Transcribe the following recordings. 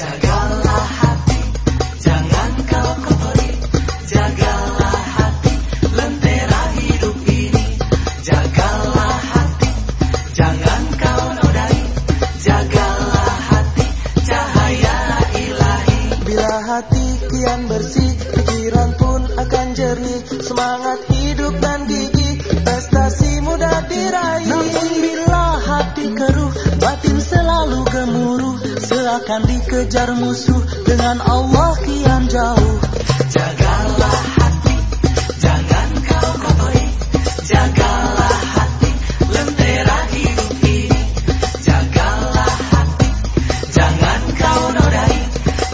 Jagalah hati, jangan kau kori. Jagalah hati, lentera hidup ini. Jagalah hati, jangan kau nodai. Jagalah hati, cahaya ilahi. Bila hati kian bersih, pikiran pun akan jernih. Semangat hidup dan gigi, prestasi mudah diraih. Seakan dikejar musuh Dengan Allah kian jauh. Jagalah hati Jangan kau kotori. Jagalah hati Lentera hidup ini. Jagalah hati Jangan kau nodai.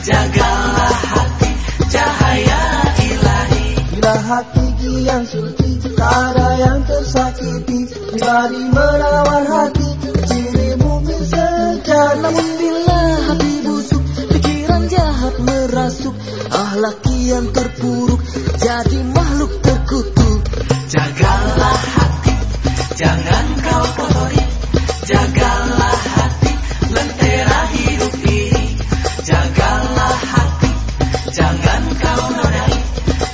Jagalah hati Cahaya ilahi Bila hati kian suci Tak ada yang tersakiti. Pribadi merawat hati Ciri mungkin sejati Ahlak kian terpuruk Jadi makhluk terkutuk. Jagalah hati Jangan kau kotori. Jagalah hati Lentera hidup ini. Jagalah hati Jangan kau nodai.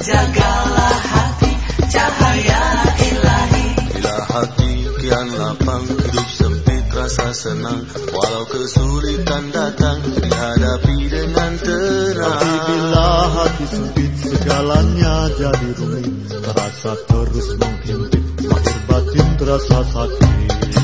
Jagalah hati Cahaya ilahi. Bila hati kian lapang Hidup sempit rasa senang. Walau kesulitan datang Dihadapi dengan tenang hati sempit segalanya jadi rumit. Terasa terus menghimpit Lahir batin terasa sakit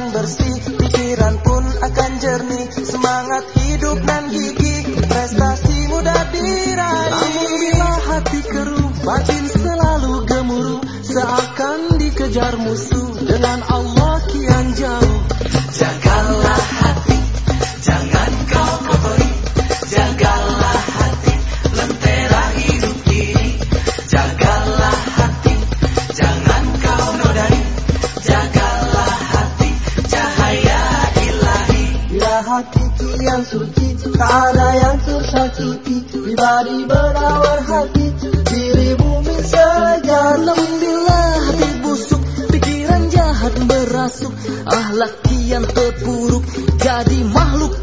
kian bersih, pikiran pun akan jernih. Semangat hidup dan gigih, prestasi mudah diraih. Namun bila hati keruh, batin kian suci Tak ada yang tersakiti Pribadi merawat hati. Diri bumi Namun bila hati busuk, pikiran jahat merasuk, ahlak kian terpuruk, jadi makhluk